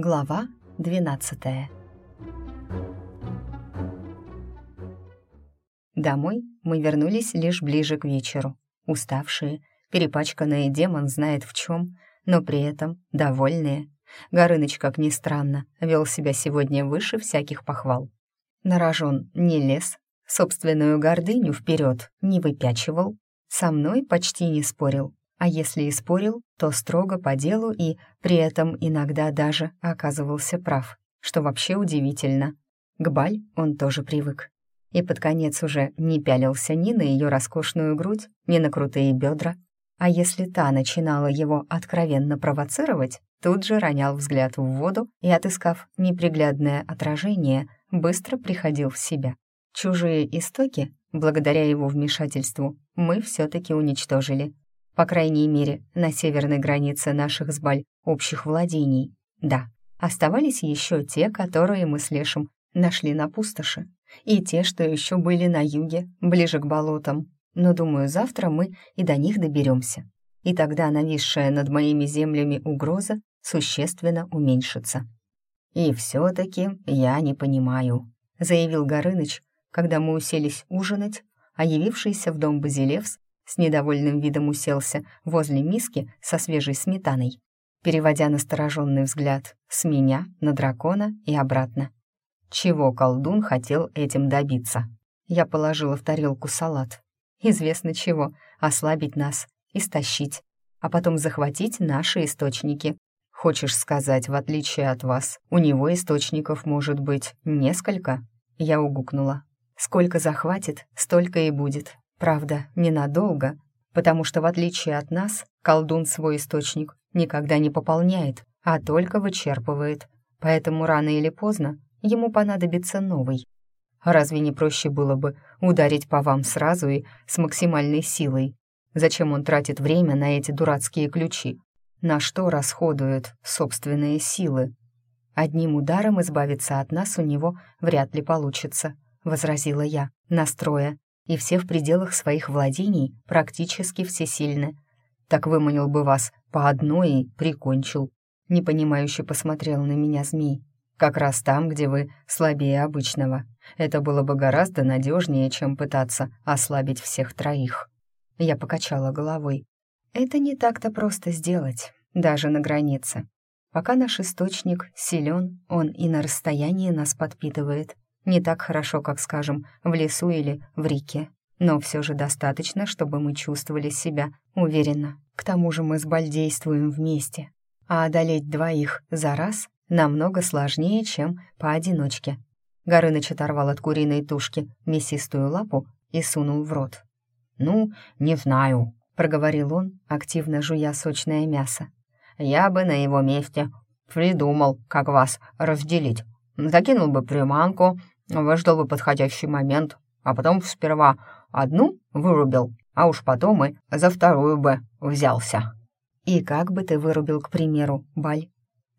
Глава двенадцатая Домой мы вернулись лишь ближе к вечеру, уставшие, перепачканные демон знает в чем, но при этом довольные. Горыныч, как ни странно, вел себя сегодня выше всяких похвал. На рожон не лез, собственную гордыню вперед не выпячивал, со мной почти не спорил, а если и спорил, то строго по делу и при этом иногда даже оказывался прав, что вообще удивительно. К Баль он тоже привык и под конец уже не пялился ни на ее роскошную грудь, ни на крутые бедра. А если та начинала его откровенно провоцировать, тут же ронял взгляд в воду и, отыскав неприглядное отражение, быстро приходил в себя. Чужие истоки, благодаря его вмешательству, мы все-таки уничтожили. По крайней мере, на северной границе наших с Баль общих владений. Да, оставались еще те, которые мы с Лешем нашли на пустоши и те, что еще были на юге, ближе к болотам. Но, думаю, завтра мы и до них доберемся. И тогда нависшая над моими землями угроза существенно уменьшится. «И все-таки я не понимаю», — заявил Горыныч, когда мы уселись ужинать, а явившийся в дом Базилевс с недовольным видом уселся возле миски со свежей сметаной, переводя настороженный взгляд с меня на дракона и обратно. Чего колдун хотел этим добиться? Я положила в тарелку салат. Известно чего, ослабить нас, истощить, а потом захватить наши источники. Хочешь сказать, в отличие от вас, у него источников может быть несколько? Я угукнула. Сколько захватит, столько и будет. Правда, ненадолго, потому что в отличие от нас, колдун свой источник никогда не пополняет, а только вычерпывает. Поэтому рано или поздно ему понадобится новый. Разве не проще было бы ударить по вам сразу и с максимальной силой? Зачем он тратит время на эти дурацкие ключи? На что расходует собственные силы? Одним ударом избавиться от нас у него вряд ли получится, возразила я, настроя, и все в пределах своих владений практически всесильны. Так выманил бы вас по одной и прикончил. Непонимающе посмотрел на меня змей. Как раз там, где вы слабее обычного. Это было бы гораздо надежнее, чем пытаться ослабить всех троих. Я покачала головой. Это не так-то просто сделать, даже на границе. Пока наш источник силен, он и на расстоянии нас подпитывает. Не так хорошо, как, скажем, в лесу или в реке. Но все же достаточно, чтобы мы чувствовали себя уверенно. К тому же мы с Баль действуем вместе. А одолеть двоих за раз намного сложнее, чем поодиночке. Горыныч оторвал от куриной тушки мясистую лапу и сунул в рот. «Ну, не знаю», — проговорил он, активно жуя сочное мясо. «Я бы на его месте придумал, как вас разделить. Закинул бы приманку, выждал бы подходящий момент, а потом сперва одну вырубил, а уж потом и за вторую бы взялся». «И как бы ты вырубил, к примеру, Баль?»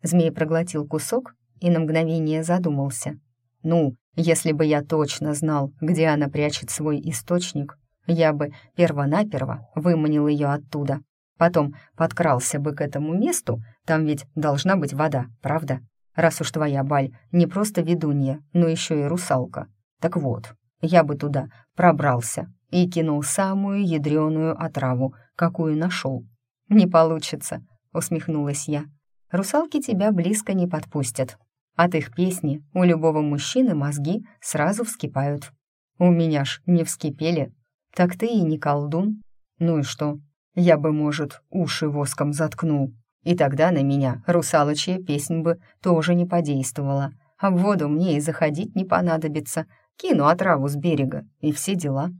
Змей проглотил кусок и на мгновение задумался. «Ну, если бы я точно знал, где она прячет свой источник, я бы первонаперво выманил ее оттуда. Потом подкрался бы к этому месту, там ведь должна быть вода, правда? Раз уж твоя баль не просто ведунья, но еще и русалка. Так вот, я бы туда пробрался и кинул самую ядреную отраву, какую нашел. «Не получится», — усмехнулась я. Русалки тебя близко не подпустят. От их песни у любого мужчины мозги сразу вскипают. У меня ж не вскипели. Так ты и не колдун. Ну и что? Я бы, может, уши воском заткнул. И тогда на меня русалочья песнь бы тоже не подействовала. А в воду мне и заходить не понадобится. Кину отраву с берега и все дела.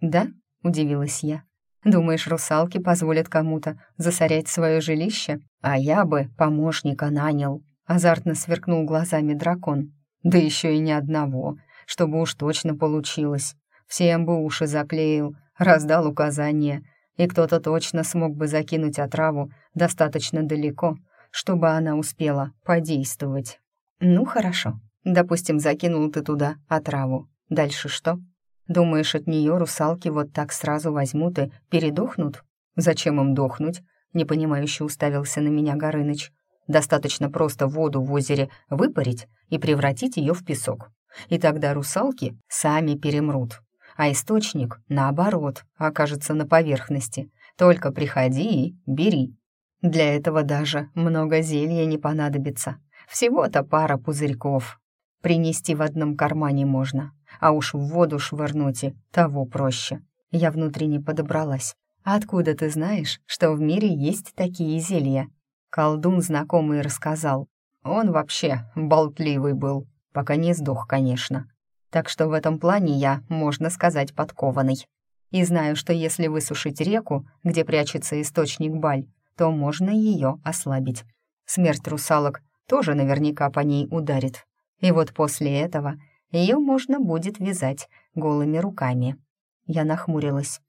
«Да?» — удивилась я. Думаешь, русалки позволят кому-то засорять свое жилище? А я бы помощника нанял. Азартно сверкнул глазами дракон. Да еще и ни одного, чтобы уж точно получилось. Всем бы уши заклеил, раздал указания, и кто-то точно смог бы закинуть отраву достаточно далеко, чтобы она успела подействовать. Ну, хорошо. Допустим, закинул ты туда отраву. Дальше что? Думаешь, от нее русалки вот так сразу возьмут и передохнут? Зачем им дохнуть? Непонимающе уставился на меня Горыныч. Достаточно просто воду в озере выпарить и превратить ее в песок. И тогда русалки сами перемрут. А источник, наоборот, окажется на поверхности. Только приходи и бери. Для этого даже много зелья не понадобится. Всего-то пара пузырьков. Принести в одном кармане можно, а уж в воду швырнуть и того проще. Я внутренне подобралась. «Откуда ты знаешь, что в мире есть такие зелья?» Колдун знакомый рассказал. Он вообще болтливый был, пока не сдох, конечно. Так что в этом плане я, можно сказать, подкованный. И знаю, что если высушить реку, где прячется источник Баль, то можно ее ослабить. Смерть русалок тоже наверняка по ней ударит. И вот после этого ее можно будет вязать голыми руками. Я нахмурилась.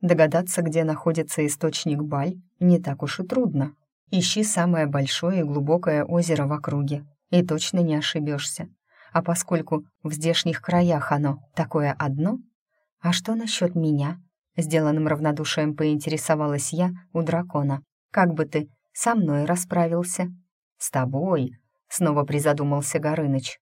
Догадаться, где находится источник Баль, не так уж и трудно. Ищи самое большое и глубокое озеро в округе, и точно не ошибешься. А поскольку в здешних краях оно такое одно, а что насчет меня? Сделанным равнодушием поинтересовалась я у дракона. Как бы ты со мной расправился? С тобой? Снова призадумался Горыныч.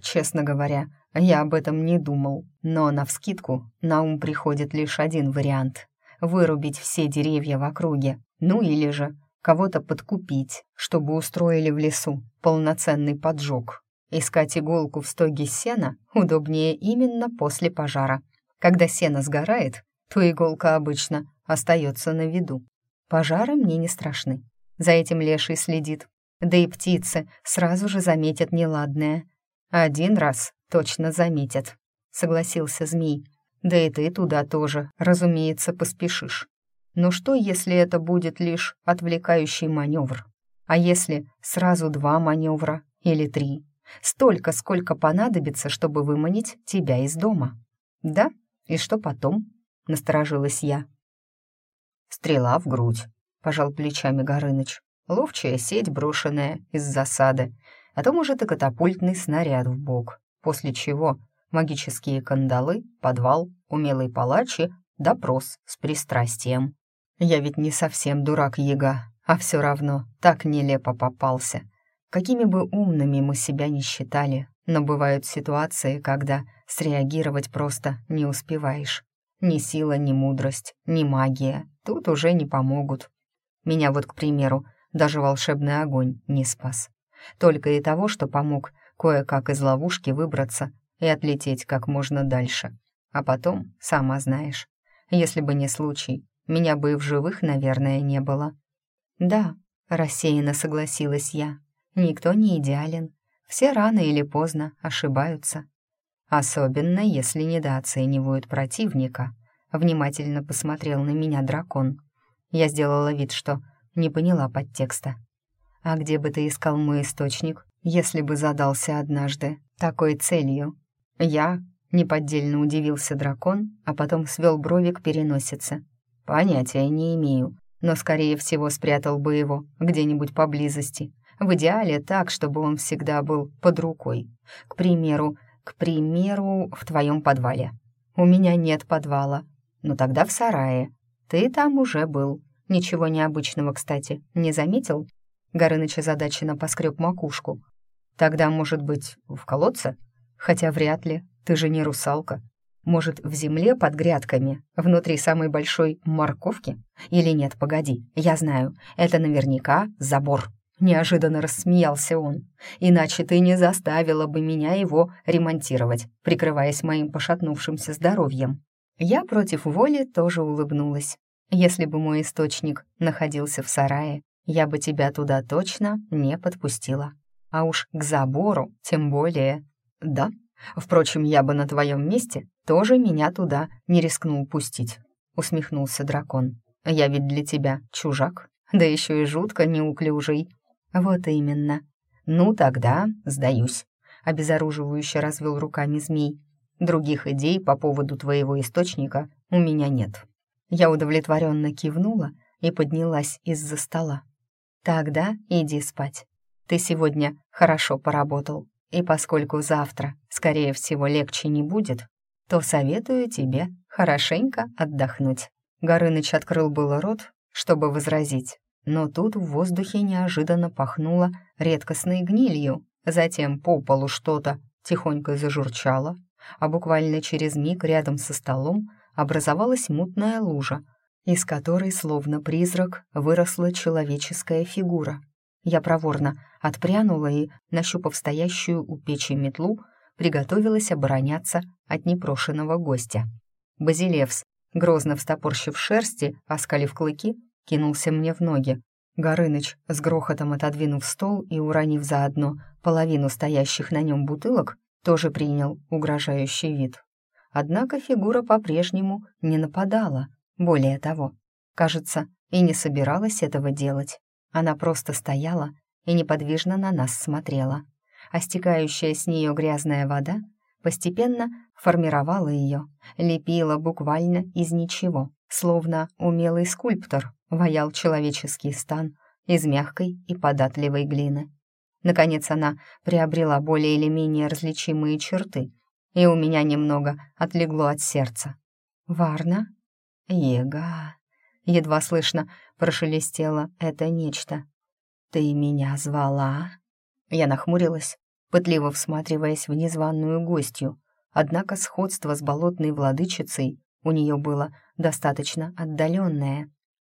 Честно говоря, я об этом не думал, но навскидку на ум приходит лишь один вариант — вырубить все деревья в округе, ну или же кого-то подкупить, чтобы устроили в лесу полноценный поджог. Искать иголку в стоге сена удобнее именно после пожара. Когда сено сгорает, то иголка обычно остается на виду. Пожары мне не страшны. За этим леший следит. Да и птицы сразу же заметят неладное. Один раз точно заметят, согласился змей. Да и ты туда тоже, разумеется, поспешишь. Но что, если это будет лишь отвлекающий маневр? А если сразу два маневра или три? Столько, сколько понадобится, чтобы выманить тебя из дома. Да? И что потом? Насторожилась я. Стрела в грудь, пожал плечами Горыныч. Ловчая сеть, брошенная из засады. А то, может, и катапультный снаряд в бок. После чего магические кандалы, подвал, умелый палач и допрос с пристрастием. Я ведь не совсем дурак-яга, а все равно так нелепо попался. Какими бы умными мы себя не считали, но бывают ситуации, когда среагировать просто не успеваешь. Ни сила, ни мудрость, ни магия тут уже не помогут. Меня вот, к примеру, даже волшебный огонь не спас. Только и того, что помог кое-как из ловушки выбраться и отлететь как можно дальше. А потом, сама знаешь, если бы не случай, меня бы и в живых, наверное, не было. Да, рассеянно согласилась я. Никто не идеален. Все рано или поздно ошибаются. Особенно, если недооценивают противника. Внимательно посмотрел на меня дракон. Я сделала вид, что не поняла подтекста. А где бы ты искал мой источник, если бы задался однажды такой целью? Я неподдельно удивился дракон, а потом свел брови к переносице. Понятия не имею, но, скорее всего, спрятал бы его где-нибудь поблизости. В идеале так, чтобы он всегда был под рукой. К примеру, к примеру, в твоем подвале. У меня нет подвала. Ну тогда в сарае. Ты там уже был. Ничего необычного, кстати, не заметил? Горыныч озадаченно поскреб макушку. Тогда, может быть, в колодце? Хотя вряд ли, ты же не русалка. Может, в земле под грядками, внутри самой большой морковки? Или нет, погоди, я знаю, это наверняка забор. Неожиданно рассмеялся он. «Иначе ты не заставила бы меня его ремонтировать, прикрываясь моим пошатнувшимся здоровьем». Я против воли тоже улыбнулась. «Если бы мой источник находился в сарае, я бы тебя туда точно не подпустила. А уж к забору тем более. Да, Впрочем, я бы на твоем месте тоже меня туда не рискнул пустить», — усмехнулся дракон. «Я ведь для тебя чужак, да еще и жутко неуклюжий». «Вот именно. Ну тогда сдаюсь», — обезоруживающе развел руками змей. «Других идей по поводу твоего источника у меня нет». Я удовлетворенно кивнула и поднялась из-за стола. «Тогда иди спать. Ты сегодня хорошо поработал. И поскольку завтра, скорее всего, легче не будет, то советую тебе хорошенько отдохнуть». Горыныч открыл было рот, чтобы возразить, но тут в воздухе неожиданно пахнуло редкостной гнилью, затем по полу что-то тихонько зажурчало, а буквально через миг рядом со столом образовалась мутная лужа, из которой, словно призрак, выросла человеческая фигура. Я проворно отпрянула и, нащупав стоящую у печи метлу, приготовилась обороняться от непрошенного гостя. Базилевс, грозно встопорщив шерсти, оскалив клыки, кинулся мне в ноги. Горыныч, с грохотом отодвинув стол и уронив заодно половину стоящих на нем бутылок, тоже принял угрожающий вид. Однако фигура по-прежнему не нападала. Более того, кажется, и не собиралась этого делать. Она просто стояла и неподвижно на нас смотрела, а стекающая с нее грязная вода постепенно формировала ее, лепила буквально из ничего, словно умелый скульптор ваял человеческий стан из мягкой и податливой глины. Наконец она приобрела более или менее различимые черты, и у меня немного отлегло от сердца. «Варна? Ега!» Едва слышно прошелестело это нечто. «Ты меня звала?» Я нахмурилась, пытливо всматриваясь в незваную гостью, однако сходство с болотной владычицей у нее было достаточно отдаленное.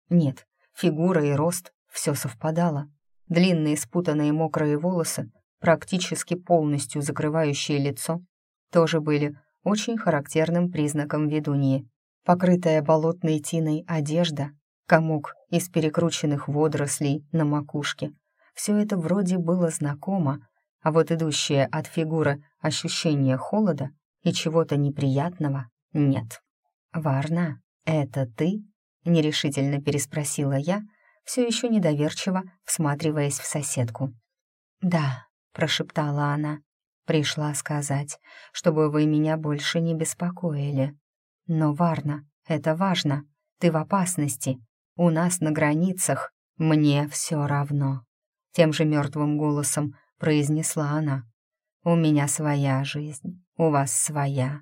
Нет, фигура и рост — все совпадало. Длинные спутанные мокрые волосы, практически полностью закрывающие лицо, тоже были очень характерным признаком ведуньи. Покрытая болотной тиной одежда, комок из перекрученных водорослей на макушке. Все это вроде было знакомо, а вот идущее от фигуры ощущение холода и чего-то неприятного нет. «Варна, это ты?» — нерешительно переспросила я, все еще недоверчиво всматриваясь в соседку. «Да», — прошептала она, — «пришла сказать, чтобы вы меня больше не беспокоили. Но, Варна, это важно, ты в опасности, у нас на границах, мне все равно», — тем же мертвым голосом произнесла она. «У меня своя жизнь, у вас своя.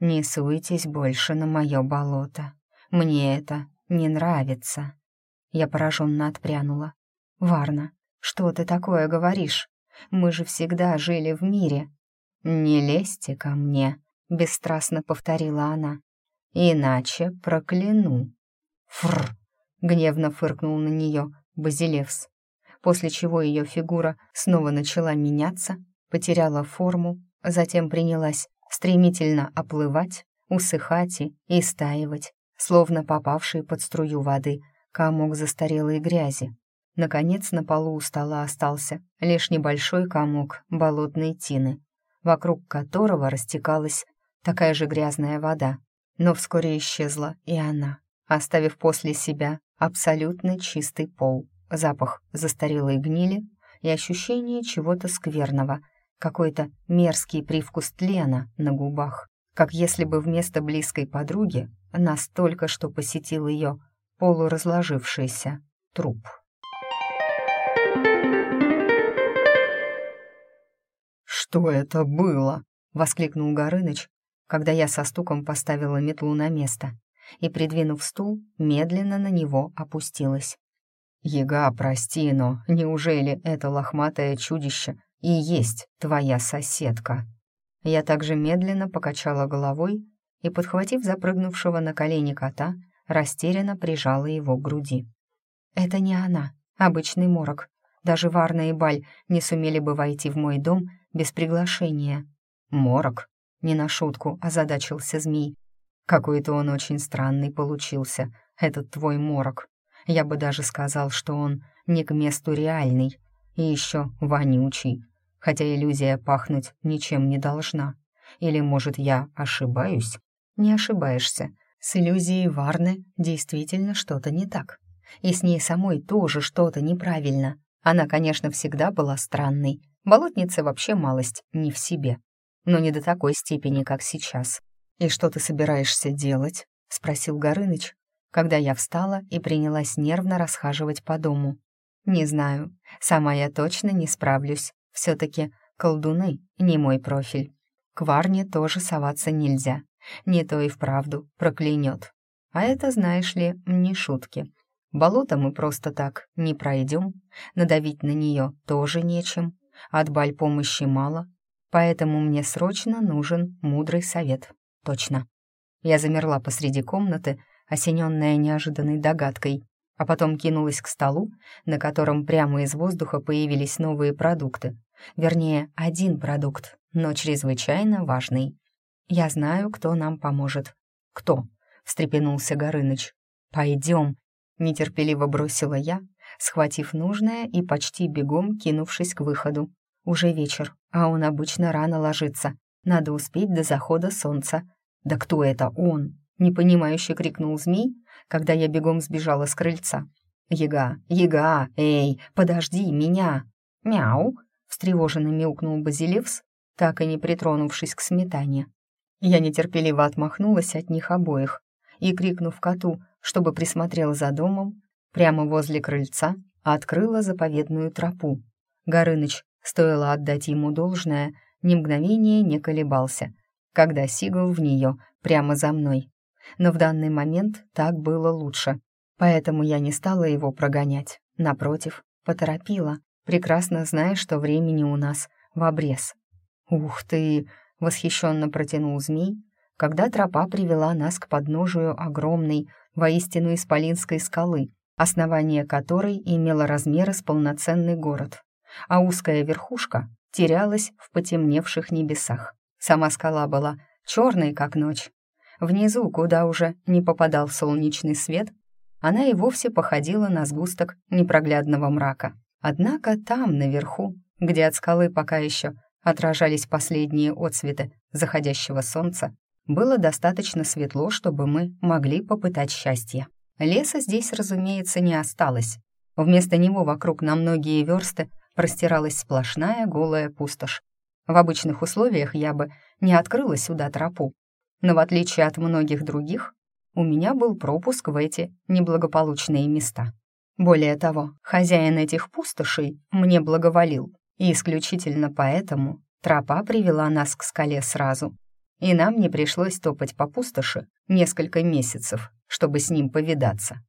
Не суйтесь больше на мое болото. Мне это не нравится». Я пораженно отпрянула. «Варна, что ты такое говоришь? Мы же всегда жили в мире». «Не лезьте ко мне», — бесстрастно повторила она. «Иначе прокляну». «Фрр!» — гневно фыркнул на нее Базилевс, после чего ее фигура снова начала меняться, потеряла форму, затем принялась стремительно оплывать, усыхать и истаивать, словно попавший под струю воды комок застарелой грязи. Наконец на полу у стола остался лишь небольшой комок болотной тины, вокруг которого растекалась такая же грязная вода. Но вскоре исчезла и она, оставив после себя абсолютно чистый пол, запах застарелой гнили и ощущение чего-то скверного, какой-то мерзкий привкус тлена на губах, как если бы вместо близкой подруги настолько, что посетил ее полуразложившийся труп. «Что это было?» — воскликнул Горыныч, когда я со стуком поставила метлу на место и, придвинув стул, медленно на него опустилась. «Ега, прости, но неужели это лохматое чудище и есть твоя соседка?» Я также медленно покачала головой и, подхватив запрыгнувшего на колени кота, растерянно прижала его к груди. «Это не она, обычный морок. Даже Варна и Баль не сумели бы войти в мой дом без приглашения». «Морок?» — не на шутку озадачился змей. «Какой-то он очень странный получился, этот твой морок. Я бы даже сказал, что он не к месту реальный и еще вонючий, хотя иллюзия пахнуть ничем не должна. Или, может, я ошибаюсь?» «Не ошибаешься», с иллюзией Варны действительно что-то не так. И с ней самой тоже что-то неправильно. Она, конечно, всегда была странной. Болотница вообще малость не в себе. Но не до такой степени, как сейчас. «И что ты собираешься делать?» — спросил Горыныч, когда я встала и принялась нервно расхаживать по дому. «Не знаю. Сама я точно не справлюсь. Все-таки колдуны — не мой профиль. К Варне тоже соваться нельзя. Не то и вправду проклянет. А это, знаешь ли, не шутки. Болото мы просто так не пройдем, надавить на нее тоже нечем, от баль помощи мало, поэтому мне срочно нужен мудрый совет. Точно. Я замерла посреди комнаты, осененная неожиданной догадкой, а потом кинулась к столу, на котором прямо из воздуха появились новые продукты. Вернее, один продукт, но чрезвычайно важный. «Я знаю, кто нам поможет». «Кто?» — встрепенулся Горыныч. «Пойдем», — нетерпеливо бросила я, схватив нужное и почти бегом кинувшись к выходу. Уже вечер, а он обычно рано ложится. Надо успеть до захода солнца. «Да кто это он?» — непонимающе крикнул змей, когда я бегом сбежала с крыльца. «Яга, яга, эй, подожди меня!» «Мяу!» — встревоженно мяукнул Базилевс, так и не притронувшись к сметане. Я нетерпеливо отмахнулась от них обоих и, крикнув коту, чтобы присмотрел за домом, прямо возле крыльца открыла заповедную тропу. Горыныч, стоило отдать ему должное, ни мгновения не колебался, когда сигал в нее прямо за мной. Но в данный момент так было лучше, поэтому я не стала его прогонять. Напротив, поторопила, прекрасно зная, что времени у нас в обрез. «Ух ты!» — восхищенно протянул змей, когда тропа привела нас к подножию огромной, воистину исполинской скалы, основание которой имело размеры с полноценный город, а узкая верхушка терялась в потемневших небесах. Сама скала была черной, как ночь. Внизу, куда уже не попадал солнечный свет, она и вовсе походила на сгусток непроглядного мрака. Однако там, наверху, где от скалы пока еще отражались последние отсветы заходящего солнца, было достаточно светло, чтобы мы могли попытать счастье. Леса здесь, разумеется, не осталось. Вместо него вокруг на многие версты простиралась сплошная голая пустошь. В обычных условиях я бы не открыла сюда тропу. Но в отличие от многих других, у меня был пропуск в эти неблагополучные места. Более того, хозяин этих пустошей мне благоволил, и исключительно поэтому тропа привела нас к скале сразу. И нам не пришлось топать по пустоши несколько месяцев, чтобы с ним повидаться.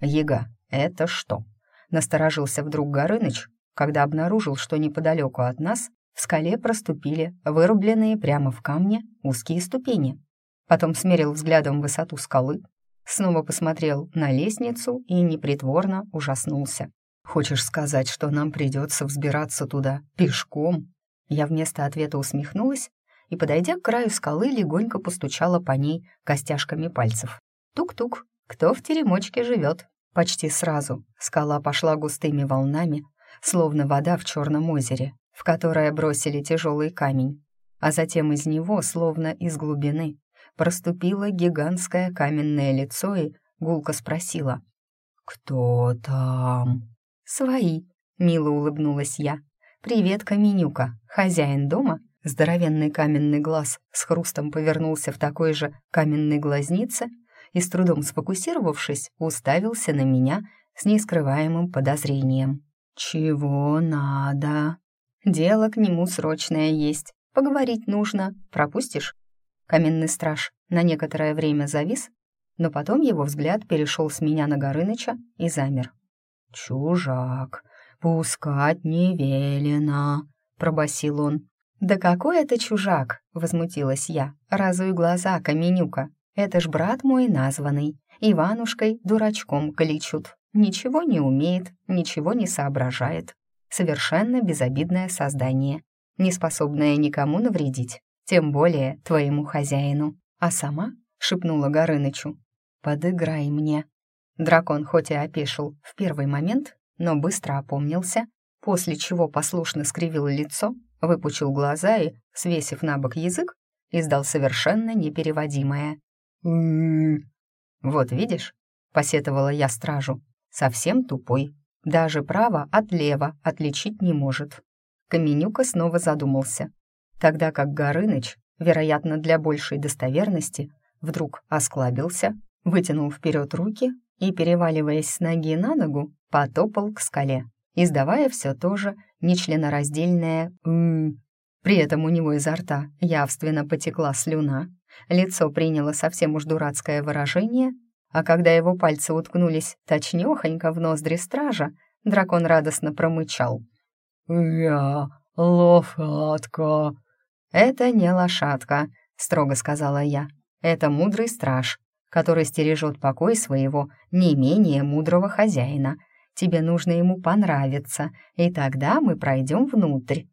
«Ега, это что?» — насторожился вдруг Горыныч, когда обнаружил, что неподалеку от нас в скале проступили вырубленные прямо в камне узкие ступени. Потом смерил взглядом высоту скалы, снова посмотрел на лестницу и непритворно ужаснулся. «Хочешь сказать, что нам придется взбираться туда пешком?» Я вместо ответа усмехнулась и, подойдя к краю скалы, легонько постучала по ней костяшками пальцев. Тук-тук, кто в теремочке живет? Почти сразу скала пошла густыми волнами, словно вода в черном озере, в которое бросили тяжелый камень, а затем из него, словно из глубины, проступило гигантское каменное лицо и гулко спросила «Кто там?» «Свои», — мило улыбнулась я. «Привет, Каменюка, хозяин дома?» Здоровенный каменный глаз с хрустом повернулся в такой же каменной глазнице и, с трудом сфокусировавшись, уставился на меня с нескрываемым подозрением. «Чего надо?» Дело к нему срочное есть. Поговорить нужно. Пропустишь?» Каменный страж на некоторое время завис, но потом его взгляд перешел с меня на Горыныча и замер. «Чужак, пускать не велено», — пробасил он. «Да какой это чужак?» — возмутилась я. «Разуй глаза, Каменюка. Это ж брат мой названный. Иванушкой дурачком кличут. Ничего не умеет, ничего не соображает совершенно безобидное создание, не способное никому навредить, тем более твоему хозяину. А сама шепнула Горынычу, «Подыграй мне». Дракон хоть и опешил в первый момент, но быстро опомнился, после чего послушно скривил лицо, выпучил глаза и, свесив на бок язык, издал совершенно непереводимое. «Вот видишь», — посетовала я стражу, — «совсем тупой, даже право от лева отличить не может. Каменюка снова задумался, тогда как Горыныч, вероятно, для большей достоверности, вдруг осклабился, вытянул вперед руки и, переваливаясь с ноги на ногу, потопал к скале, издавая все то же нечленораздельное «м». При этом у него изо рта явственно потекла слюна, лицо приняло совсем уж дурацкое выражение, А когда его пальцы уткнулись точнёхонько в ноздри стража, дракон радостно промычал. «Я лошадка». «Это не лошадка», — строго сказала я. «Это мудрый страж, который стережет покой своего не менее мудрого хозяина. Тебе нужно ему понравиться, и тогда мы пройдем внутрь».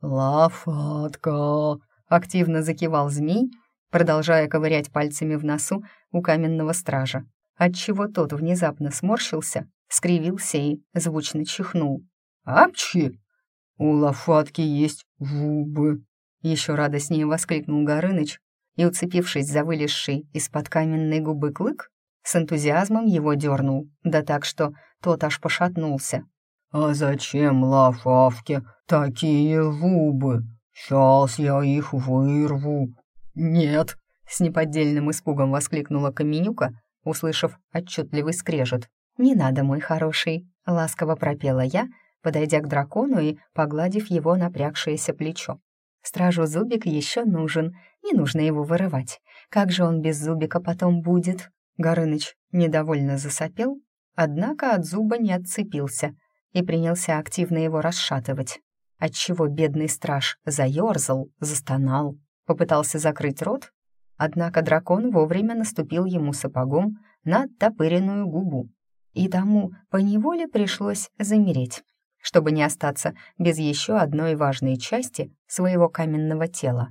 «Лошадка», — активно закивал змей, продолжая ковырять пальцами в носу у каменного стража, отчего тот внезапно сморщился, скривился и звучно чихнул. «Апчи! У лошадки есть зубы!» Еще радостнее воскликнул Горыныч и, уцепившись за вылезший из-под каменной губы клык, с энтузиазмом его дернул, да так, что тот аж пошатнулся. «А зачем лошадке такие зубы? Сейчас я их вырву!» «Нет!» — с неподдельным испугом воскликнула Каменюка, услышав отчетливый скрежет. «Не надо, мой хороший!» — ласково пропела я, подойдя к дракону и погладив его напрягшееся плечо. Стражу зубик еще нужен, не нужно его вырывать. Как же он без зубика потом будет? Горыныч недовольно засопел, однако от зуба не отцепился и принялся активно его расшатывать, отчего бедный страж заерзал, застонал, попытался закрыть рот, однако дракон вовремя наступил ему сапогом на топыренную губу, и тому поневоле пришлось замереть, чтобы не остаться без еще одной важной части своего каменного тела.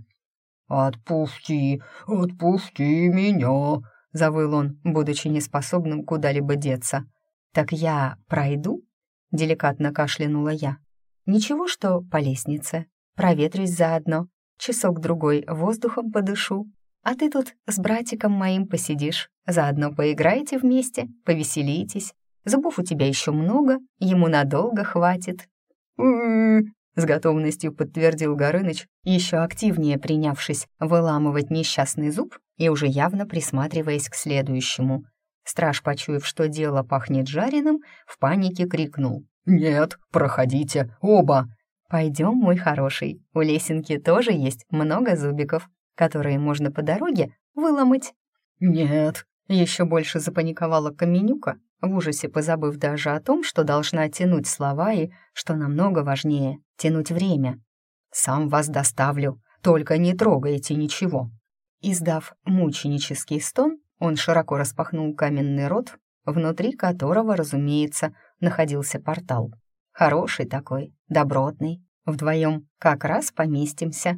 «Отпусти, отпусти меня!» — завыл он, будучи неспособным куда-либо деться. «Так я пройду?» — деликатно кашлянула я. «Ничего, что по лестнице. Проветрюсь заодно, часок-другой воздухом подышу. А ты тут с братиком моим посидишь, заодно поиграете вместе, повеселитесь. Зубов у тебя еще много, ему надолго хватит». С готовностью подтвердил Горыныч, еще активнее принявшись выламывать несчастный зуб и уже явно присматриваясь к следующему. Страж, почуяв, что дело пахнет жареным, в панике крикнул. «Нет, проходите, оба!» «Пойдем, мой хороший, у лесенки тоже есть много зубиков, которые можно по дороге выломать». «Нет», — еще больше запаниковала Каменюка, в ужасе позабыв даже о том, что должна тянуть слова и, что намного важнее, тянуть время. «Сам вас доставлю, только не трогайте ничего». Издав мученический стон, он широко распахнул каменный рот, внутри которого, разумеется, находился портал. Хороший такой, добротный, вдвоем как раз поместимся.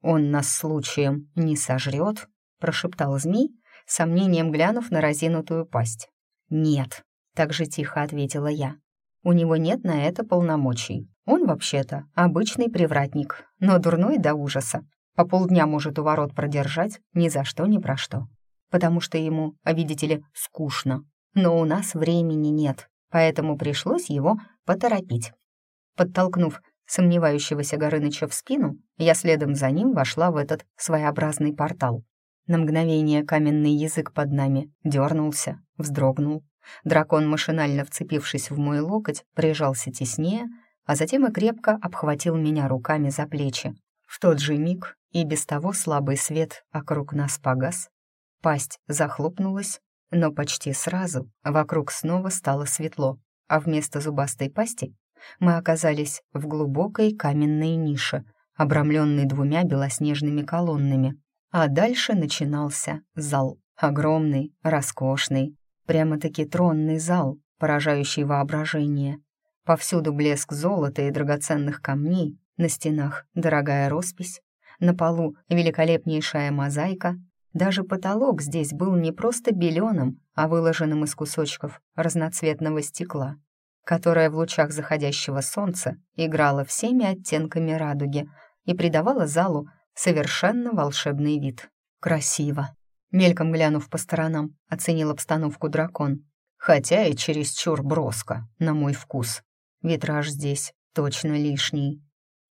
«Он нас случаем не сожрет?» — прошептал змей, сомнением глянув на разинутую пасть. «Нет», — так же тихо ответила я. «У него нет на это полномочий. Он, вообще-то, обычный привратник, но дурной до ужаса. По полдня может у ворот продержать ни за что, ни про что. Потому что ему, видите ли, скучно. Но у нас времени нет, поэтому пришлось его поторопить». Подтолкнув сомневающегося Горыныча в спину, я следом за ним вошла в этот своеобразный портал. На мгновение каменный язык под нами дернулся, вздрогнул. Дракон, машинально вцепившись в мой локоть, прижался теснее, а затем и крепко обхватил меня руками за плечи. В тот же миг и без того слабый свет вокруг нас погас. Пасть захлопнулась, но почти сразу вокруг снова стало светло, а вместо зубастой пасти мы оказались в глубокой каменной нише, обрамленной двумя белоснежными колоннами. А дальше начинался зал. Огромный, роскошный, прямо-таки тронный зал, поражающий воображение. Повсюду блеск золота и драгоценных камней, на стенах дорогая роспись, на полу великолепнейшая мозаика. Даже потолок здесь был не просто беленым, а выложенным из кусочков разноцветного стекла, которое в лучах заходящего солнца играло всеми оттенками радуги и придавало залу совершенно волшебный вид. Красиво. Мельком глянув по сторонам, оценил обстановку дракон. Хотя и чересчур броско, на мой вкус. Витраж здесь точно лишний.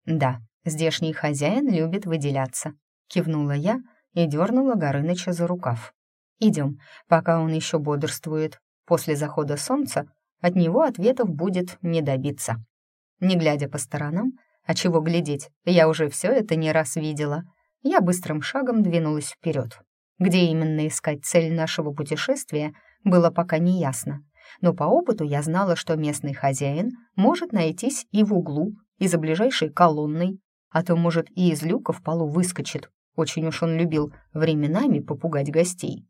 Да, здешний хозяин любит выделяться. Кивнула я и дернула Горыныча за рукав. Идем, пока он еще бодрствует. После захода солнца от него ответов будет не добиться. Не глядя по сторонам, а чего глядеть, я уже все это не раз видела. Я быстрым шагом двинулась вперед. Где именно искать цель нашего путешествия, было пока не ясно. Но по опыту я знала, что местный хозяин может найтись и в углу, и за ближайшей колонной, а то, может, и из люка в полу выскочит. Очень уж он любил временами попугать гостей.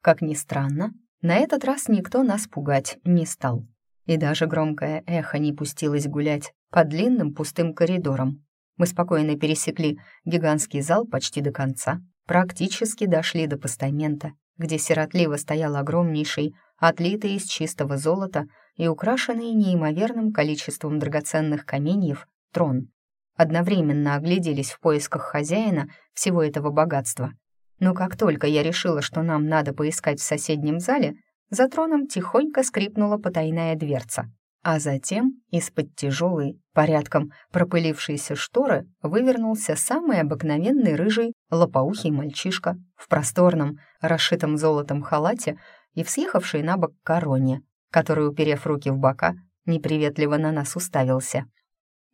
Как ни странно, на этот раз никто нас пугать не стал. И даже громкое эхо не пустилось гулять по длинным пустым коридорам. Мы спокойно пересекли гигантский зал почти до конца, практически дошли до постамента, где сиротливо стоял огромнейший, отлитый из чистого золота и украшенный неимоверным количеством драгоценных каменьев трон. Одновременно огляделись в поисках хозяина всего этого богатства. Но как только я решила, что нам надо поискать в соседнем зале, за троном тихонько скрипнула потайная дверца. А затем из-под тяжелой, порядком пропылившейся шторы вывернулся самый обыкновенный рыжий лопоухий мальчишка в просторном, расшитом золотом халате и в съехавшей на бок короне, который, уперев руки в бока, неприветливо на нас уставился.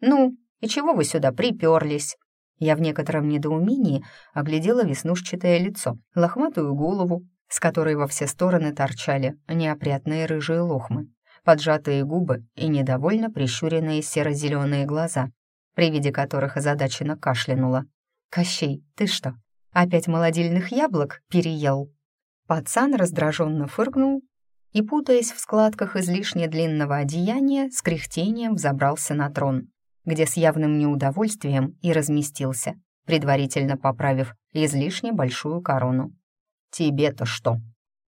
«Ну, и чего вы сюда приперлись?» Я в некотором недоумении оглядела веснушчатое лицо, лохматую голову, с которой во все стороны торчали неопрятные рыжие лохмы, поджатые губы и недовольно прищуренные серо-зеленые глаза, при виде которых озадаченно кашлянула. «Кощей, ты что, опять молодильных яблок переел?» Пацан раздраженно фыркнул и, путаясь в складках излишне длинного одеяния, с кряхтением взобрался на трон, где с явным неудовольствием и разместился, предварительно поправив излишне большую корону. «Тебе-то что?»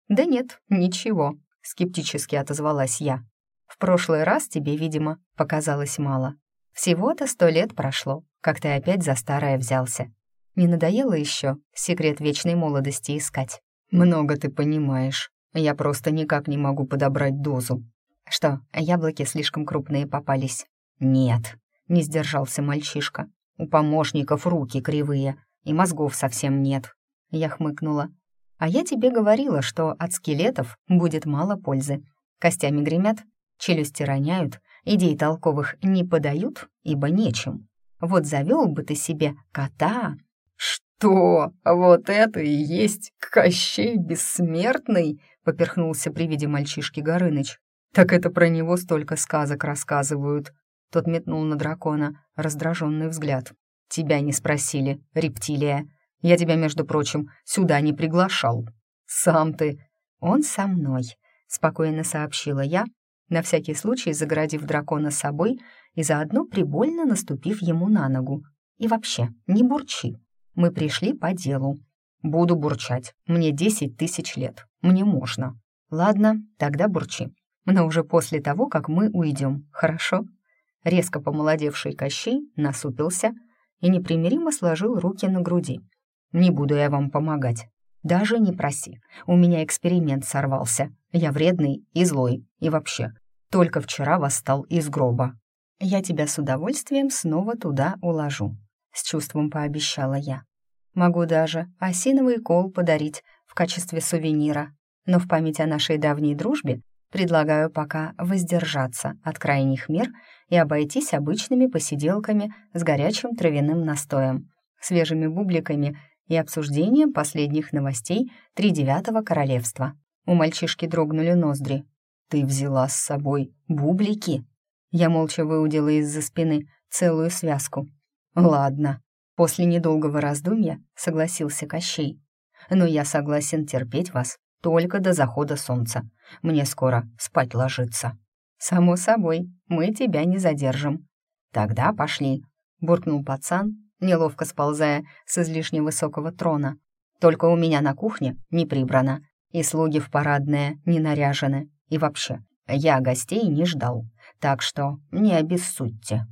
«Да нет, ничего», — скептически отозвалась я. «В прошлый раз тебе, видимо, показалось мало. Всего-то сто лет прошло, как ты опять за старое взялся. Не надоело еще секрет вечной молодости искать?» «Много ты понимаешь. Я просто никак не могу подобрать дозу». «Что, яблоки слишком крупные попались?» «Нет», — не сдержался мальчишка. «У помощников руки кривые, и мозгов совсем нет». Я хмыкнула. А я тебе говорила, что от скелетов будет мало пользы. Костями гремят, челюсти роняют, идей толковых не подают, ибо нечем. Вот завел бы ты себе кота. Что? Вот это и есть Кощей Бессмертный? Поперхнулся при виде мальчишки Горыныч. Так это про него столько сказок рассказывают. Тот метнул на дракона раздраженный взгляд. Тебя не спросили, рептилия. Я тебя, между прочим, сюда не приглашал. Сам ты. Он со мной, спокойно сообщила я, на всякий случай загородив дракона собой и заодно прибольно наступив ему на ногу. И вообще, не бурчи. Мы пришли по делу. Буду бурчать. Мне десять тысяч лет. Мне можно. Ладно, тогда бурчи. Но уже после того, как мы уйдем, хорошо? Резко помолодевший Кощей насупился и непримиримо сложил руки на груди. Не буду я вам помогать. Даже не проси. У меня эксперимент сорвался. Я вредный и злой. И вообще, только вчера восстал из гроба. Я тебя с удовольствием снова туда уложу. С чувством пообещала я. Могу даже осиновый кол подарить в качестве сувенира. Но в память о нашей давней дружбе предлагаю пока воздержаться от крайних мер и обойтись обычными посиделками с горячим травяным настоем, свежими бубликами и обсуждением последних новостей Тридевятого королевства. У мальчишки дрогнули ноздри. «Ты взяла с собой бублики?» Я молча выудила из-за спины целую связку. «Ладно». После недолгого раздумья согласился Кощей. «Но я согласен терпеть вас только до захода солнца. Мне скоро спать ложиться». «Само собой, мы тебя не задержим». «Тогда пошли», — буркнул пацан неловко сползая с излишне высокого трона. «Только у меня на кухне не прибрано, и слуги в парадное не наряжены. И вообще, я гостей не ждал, так что не обессудьте».